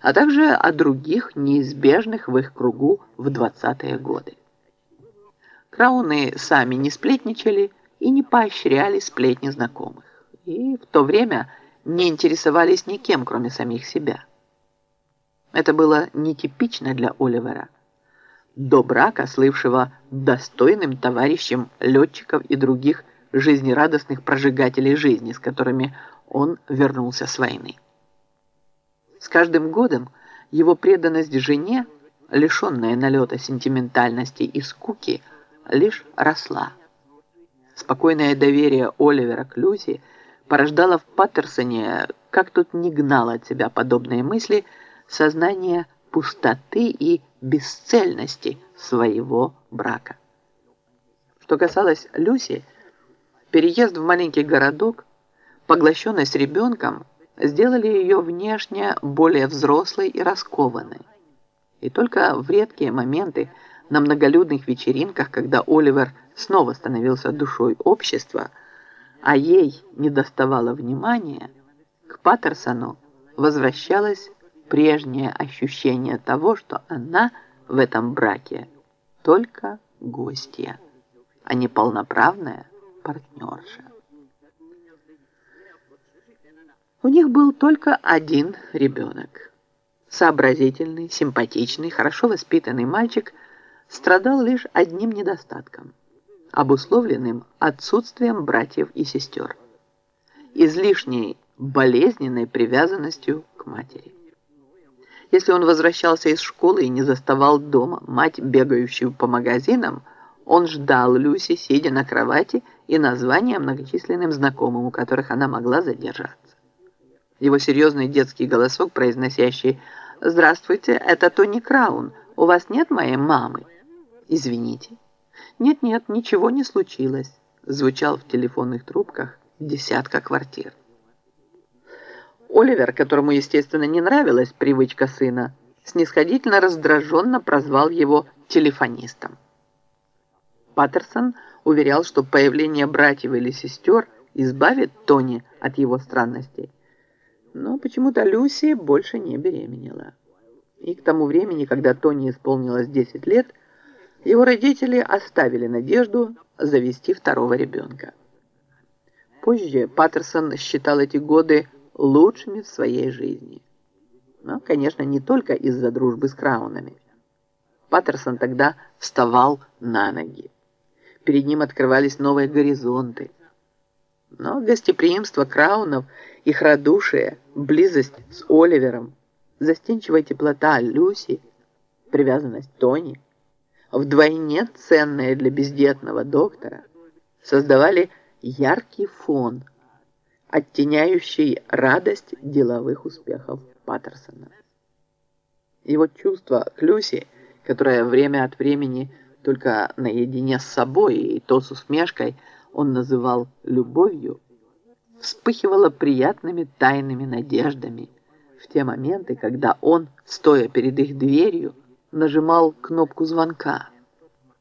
а также о других неизбежных в их кругу в 20-е годы. Крауны сами не сплетничали и не поощряли сплетни знакомых, и в то время не интересовались никем, кроме самих себя. Это было нетипично для Оливера, до брака слывшего достойным товарищем летчиков и других жизнерадостных прожигателей жизни, с которыми он вернулся с войны. С каждым годом его преданность жене, лишенная налета сентиментальности и скуки, лишь росла. Спокойное доверие Оливера к Люси порождало в Паттерсоне, как тут не гнал от себя подобные мысли, сознание пустоты и бесцельности своего брака. Что касалось Люси, переезд в маленький городок, поглощенность ребенком сделали ее внешне более взрослой и раскованной. И только в редкие моменты на многолюдных вечеринках, когда Оливер снова становился душой общества, а ей не доставало внимания, к Паттерсону возвращалось прежнее ощущение того, что она в этом браке только гостья, а не полноправная партнерша. У них был только один ребенок. Сообразительный, симпатичный, хорошо воспитанный мальчик страдал лишь одним недостатком, обусловленным отсутствием братьев и сестер, излишней болезненной привязанностью к матери. Если он возвращался из школы и не заставал дома мать, бегающую по магазинам, он ждал Люси, сидя на кровати, и названия многочисленным знакомым, у которых она могла задержаться. Его серьезный детский голосок, произносящий «Здравствуйте, это Тони Краун. У вас нет моей мамы?» «Извините». «Нет-нет, ничего не случилось», звучал в телефонных трубках десятка квартир. Оливер, которому, естественно, не нравилась привычка сына, снисходительно раздраженно прозвал его телефонистом. Паттерсон уверял, что появление братьев или сестер избавит Тони от его странностей. Но почему-то Люси больше не беременела. И к тому времени, когда Тони исполнилось 10 лет, его родители оставили надежду завести второго ребенка. Позже Паттерсон считал эти годы лучшими в своей жизни. Но, конечно, не только из-за дружбы с Краунами. Паттерсон тогда вставал на ноги. Перед ним открывались новые горизонты. Но гостеприимство Краунов – их радушие, близость с Оливером, застенчивая теплота Люси, привязанность Тони, вдвойне ценная для бездетного доктора, создавали яркий фон, оттеняющий радость деловых успехов Паттерсона. Его чувство к Люси, которое время от времени только наедине с собой и то с усмешкой он называл любовью, вспыхивала приятными тайными надеждами в те моменты, когда он, стоя перед их дверью, нажимал кнопку звонка –